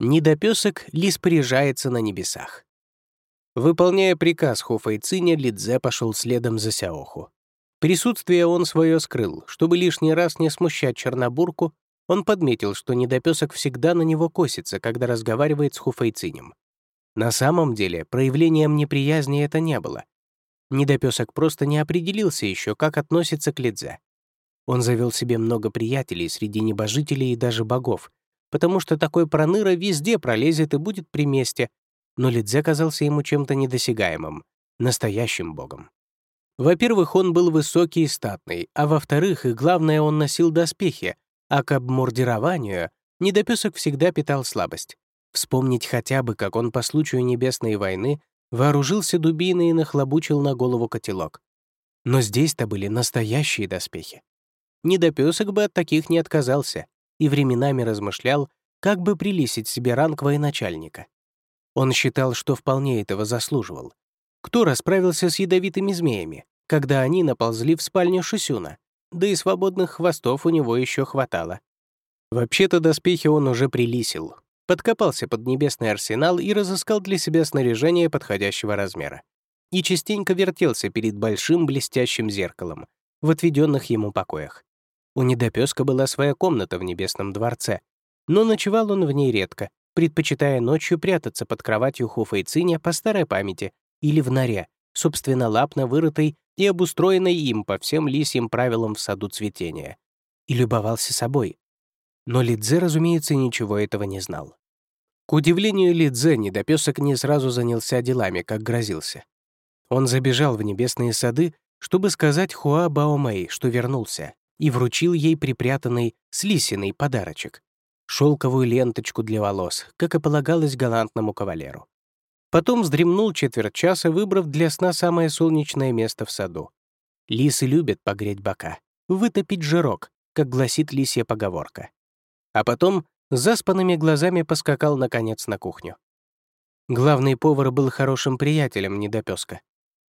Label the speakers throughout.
Speaker 1: Недопесок поряжается на небесах. Выполняя приказ Хуфайциня, Лидзе пошел следом за Сяоху. Присутствие он свое скрыл. Чтобы лишний раз не смущать Чернобурку, он подметил, что недопесок всегда на него косится, когда разговаривает с Хуфайцинем. На самом деле, проявлением неприязни это не было. Недопесок просто не определился еще, как относится к Лидзе. Он завел себе много приятелей среди небожителей и даже богов, потому что такой проныра везде пролезет и будет при месте, но Лидзе казался ему чем-то недосягаемым, настоящим богом. Во-первых, он был высокий и статный, а во-вторых, и главное, он носил доспехи, а к обмордированию недопесок всегда питал слабость. Вспомнить хотя бы, как он по случаю Небесной войны вооружился дубиной и нахлобучил на голову котелок. Но здесь-то были настоящие доспехи. Недопесок бы от таких не отказался и временами размышлял, как бы прилисить себе ранг военачальника. Он считал, что вполне этого заслуживал. Кто расправился с ядовитыми змеями, когда они наползли в спальню Шусюна? Да и свободных хвостов у него еще хватало. Вообще-то доспехи он уже прилисил, подкопался под небесный арсенал и разыскал для себя снаряжение подходящего размера. И частенько вертелся перед большим блестящим зеркалом в отведенных ему покоях. У недопеска была своя комната в Небесном дворце, но ночевал он в ней редко, предпочитая ночью прятаться под кроватью Хуфэйциня по старой памяти или в норе, собственно лапно вырытой и обустроенной им по всем лисьим правилам в саду цветения. И любовался собой. Но Лидзе, разумеется, ничего этого не знал. К удивлению Лидзе, недопесок не сразу занялся делами, как грозился. Он забежал в небесные сады, чтобы сказать Хуа Баомэй, что вернулся, и вручил ей припрятанный с подарочек — шелковую ленточку для волос, как и полагалось галантному кавалеру. Потом вздремнул четверть часа, выбрав для сна самое солнечное место в саду. Лисы любят погреть бока, вытопить жирок, как гласит лисья поговорка. А потом заспанными глазами поскакал, наконец, на кухню. Главный повар был хорошим приятелем недопеска.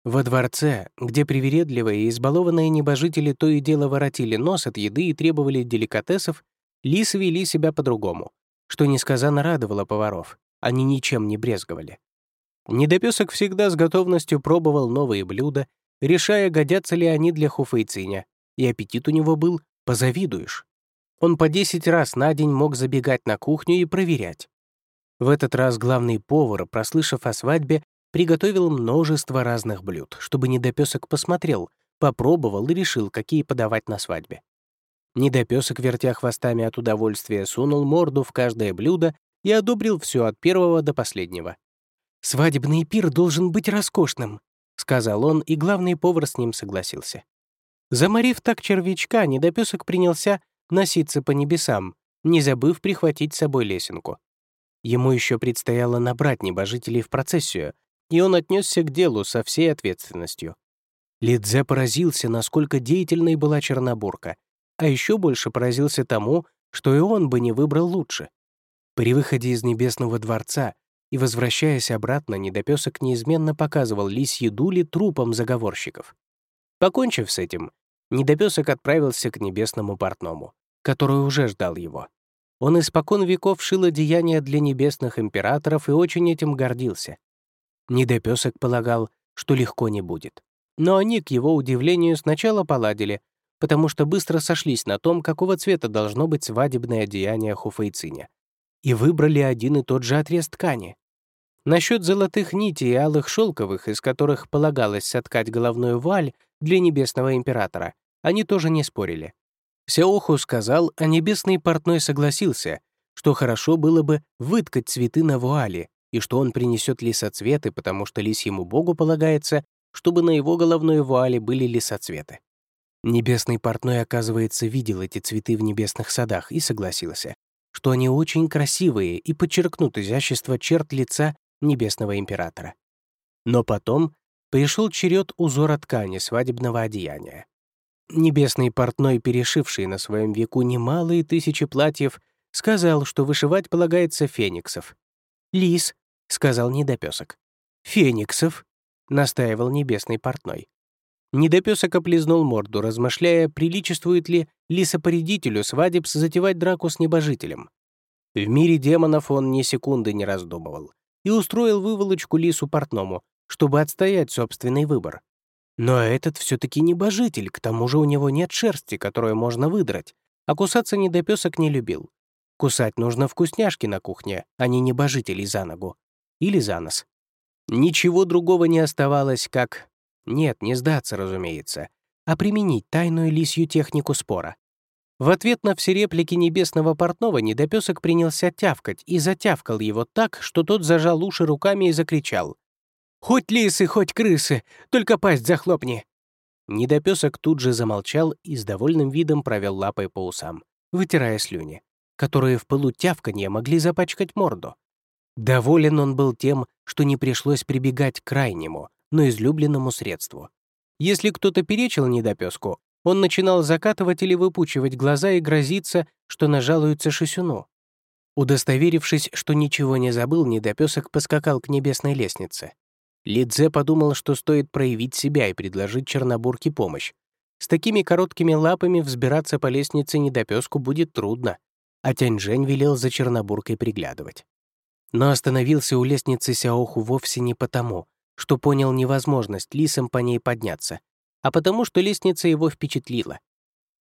Speaker 1: Во дворце, где привередливые и избалованные небожители то и дело воротили нос от еды и требовали деликатесов, лисы вели себя по-другому, что несказанно радовало поваров, они ничем не брезговали. Недопесок всегда с готовностью пробовал новые блюда, решая, годятся ли они для хуфейциня, и аппетит у него был «позавидуешь». Он по 10 раз на день мог забегать на кухню и проверять. В этот раз главный повар, прослышав о свадьбе, приготовил множество разных блюд, чтобы недопесок посмотрел, попробовал и решил, какие подавать на свадьбе. Недопесок, вертя хвостами от удовольствия, сунул морду в каждое блюдо и одобрил все от первого до последнего. «Свадебный пир должен быть роскошным», — сказал он, и главный повар с ним согласился. Заморив так червячка, недопесок принялся носиться по небесам, не забыв прихватить с собой лесенку. Ему еще предстояло набрать небожителей в процессию, и он отнесся к делу со всей ответственностью. Лидзе поразился, насколько деятельной была Чернобурка, а еще больше поразился тому, что и он бы не выбрал лучше. При выходе из Небесного дворца и возвращаясь обратно, недопесок неизменно показывал лисьи дули трупам заговорщиков. Покончив с этим, недопесок отправился к небесному портному, который уже ждал его. Он испокон веков шил одеяния для небесных императоров и очень этим гордился. Недопесок полагал, что легко не будет. Но они, к его удивлению, сначала поладили, потому что быстро сошлись на том, какого цвета должно быть свадебное одеяние Хуфейциня, и выбрали один и тот же отрез ткани. Насчет золотых нитей и алых шелковых, из которых полагалось соткать головную валь для небесного императора, они тоже не спорили. Сяоху сказал, а небесный портной согласился, что хорошо было бы выткать цветы на вуале, и что он принесет лисоцветы, потому что лисьему богу полагается, чтобы на его головной вуале были лисоцветы. Небесный портной, оказывается, видел эти цветы в небесных садах и согласился, что они очень красивые и подчеркнут изящество черт лица небесного императора. Но потом пришел черед узора ткани свадебного одеяния. Небесный портной, перешивший на своем веку немалые тысячи платьев, сказал, что вышивать полагается фениксов. Лис, — сказал недопесок. «Фениксов», — настаивал небесный портной. Недопесок оплезнул морду, размышляя, приличествует ли лисопоредителю свадеб затевать драку с небожителем. В мире демонов он ни секунды не раздумывал и устроил выволочку лису портному, чтобы отстоять собственный выбор. Но этот все таки небожитель, к тому же у него нет шерсти, которую можно выдрать, а кусаться недопесок не любил. Кусать нужно вкусняшки на кухне, а не небожителей за ногу. Или за нос. Ничего другого не оставалось, как... Нет, не сдаться, разумеется, а применить тайную лисью технику спора. В ответ на все реплики небесного портного недопесок принялся тявкать и затявкал его так, что тот зажал уши руками и закричал. «Хоть лисы, хоть крысы, только пасть захлопни!» Недопесок тут же замолчал и с довольным видом провел лапой по усам, вытирая слюни, которые в пылу тявканья могли запачкать морду. Доволен он был тем, что не пришлось прибегать к крайнему, но излюбленному средству. Если кто-то перечил недопеску, он начинал закатывать или выпучивать глаза и грозиться, что нажалуется Шисюну. Удостоверившись, что ничего не забыл, недопесок поскакал к небесной лестнице. Лидзе подумал, что стоит проявить себя и предложить Чернобурке помощь. С такими короткими лапами взбираться по лестнице недопеску будет трудно, а Тяньжэнь велел за Чернобуркой приглядывать. Но остановился у лестницы Сяоху вовсе не потому, что понял невозможность лисам по ней подняться, а потому что лестница его впечатлила.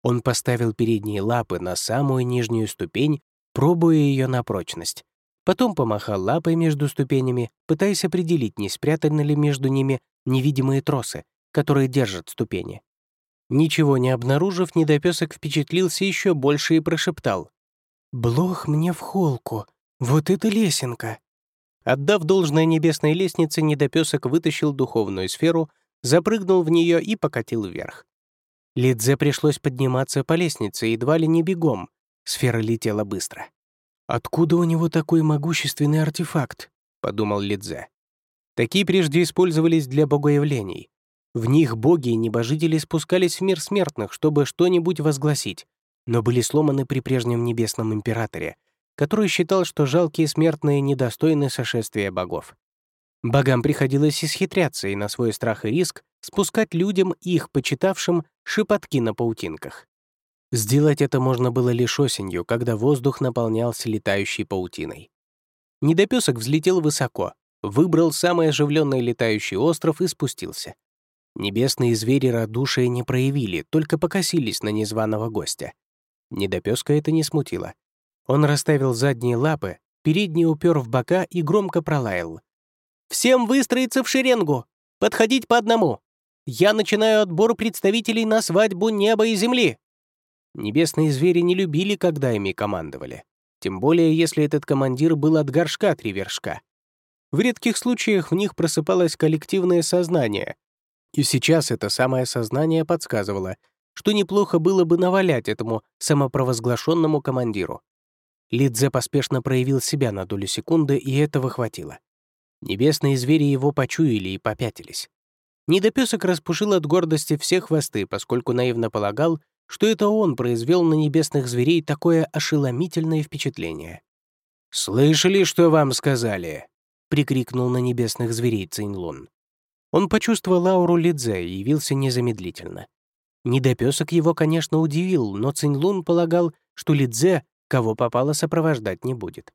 Speaker 1: Он поставил передние лапы на самую нижнюю ступень, пробуя ее на прочность. Потом помахал лапой между ступенями, пытаясь определить, не спрятаны ли между ними невидимые тросы, которые держат ступени. Ничего не обнаружив, недопесок впечатлился еще больше и прошептал. «Блох мне в холку! Вот это лесенка!» Отдав должное небесной лестнице, недопесок вытащил духовную сферу, запрыгнул в нее и покатил вверх. Лидзе пришлось подниматься по лестнице едва ли не бегом. Сфера летела быстро. «Откуда у него такой могущественный артефакт?» — подумал Лидзе. Такие прежде использовались для богоявлений. В них боги и небожители спускались в мир смертных, чтобы что-нибудь возгласить, но были сломаны при прежнем небесном императоре, который считал, что жалкие смертные недостойны сошествия богов. Богам приходилось исхитряться и на свой страх и риск спускать людям, их почитавшим, шепотки на паутинках. Сделать это можно было лишь осенью, когда воздух наполнялся летающей паутиной. Недопесок взлетел высоко, выбрал самый оживленный летающий остров и спустился. Небесные звери радушия не проявили, только покосились на незваного гостя. Недопеска это не смутило. Он расставил задние лапы, передние упер в бока и громко пролаял. «Всем выстроиться в шеренгу! Подходить по одному! Я начинаю отбор представителей на свадьбу неба и земли!» Небесные звери не любили, когда ими командовали. Тем более, если этот командир был от горшка три вершка. В редких случаях в них просыпалось коллективное сознание. И сейчас это самое сознание подсказывало, что неплохо было бы навалять этому самопровозглашенному командиру. Лидзе поспешно проявил себя на долю секунды, и этого хватило. Небесные звери его почуяли и попятились. Недопесок распушил от гордости все хвосты, поскольку наивно полагал, что это он произвел на небесных зверей такое ошеломительное впечатление. «Слышали, что вам сказали?» — прикрикнул на небесных зверей Цинлун. Он почувствовал ауру Лидзе и явился незамедлительно. Недопесок его, конечно, удивил, но Цинлун полагал, что Лидзе, кого попало, сопровождать не будет.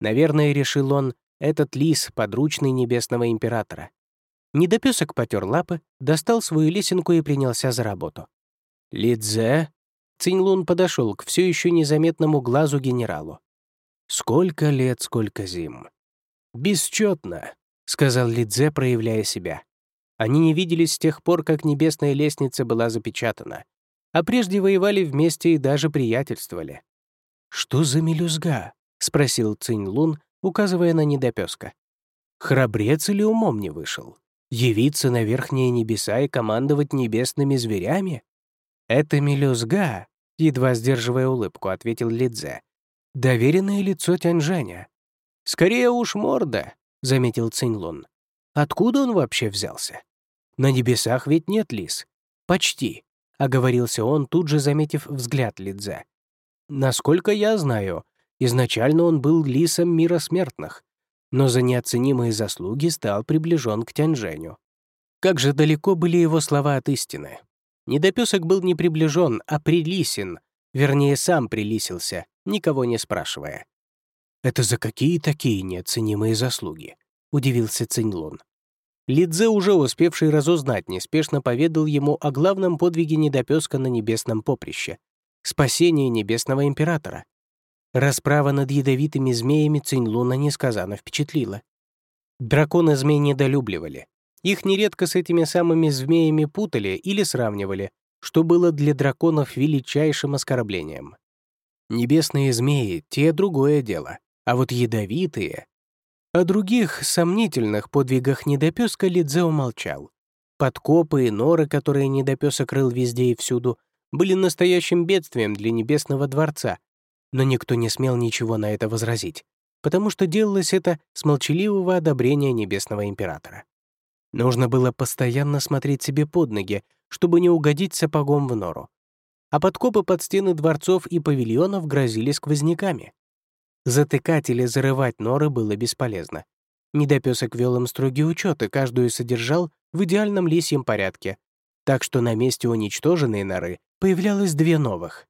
Speaker 1: Наверное, решил он, этот лис — подручный небесного императора. Недопесок потер лапы, достал свою лесенку и принялся за работу. «Лидзе?» Цинлун подошел к все еще незаметному глазу генералу. «Сколько лет, сколько зим!» «Бесчетно», — сказал Лидзе, проявляя себя. Они не виделись с тех пор, как небесная лестница была запечатана, а прежде воевали вместе и даже приятельствовали. «Что за мелюзга?» — спросил Цинь-Лун, указывая на недопёска. «Храбрец или умом не вышел? Явиться на верхние небеса и командовать небесными зверями?» «Это мелюзга», — едва сдерживая улыбку, ответил Лидзе. «Доверенное лицо Тяньжаня». «Скорее уж морда», — заметил Цинлун. «Откуда он вообще взялся? На небесах ведь нет лис». «Почти», — оговорился он, тут же заметив взгляд Лидзе. «Насколько я знаю, изначально он был лисом мира смертных, но за неоценимые заслуги стал приближен к Тяньжэню. Как же далеко были его слова от истины. Недопесок был не приближен, а прилисен, вернее, сам прилисился, никого не спрашивая. «Это за какие такие неоценимые заслуги?» — удивился Циньлун. Лидзе, уже успевший разузнать, неспешно поведал ему о главном подвиге недопеска на небесном поприще — спасении небесного императора. Расправа над ядовитыми змеями Циньлуна несказанно впечатлила. Драконы змей недолюбливали. Их нередко с этими самыми змеями путали или сравнивали, что было для драконов величайшим оскорблением. Небесные змеи — те другое дело, а вот ядовитые... О других сомнительных подвигах недопёска Лидзе умолчал. Подкопы и норы, которые недопёсок рыл везде и всюду, были настоящим бедствием для Небесного дворца, но никто не смел ничего на это возразить, потому что делалось это с молчаливого одобрения Небесного Императора. Нужно было постоянно смотреть себе под ноги, чтобы не угодить сапогом в нору. А подкопы под стены дворцов и павильонов грозили сквозняками. Затыкать или зарывать норы было бесполезно. Недопесок вел им строгий учет и каждую содержал в идеальном лисьем порядке, так что на месте уничтоженной норы появлялось две новых.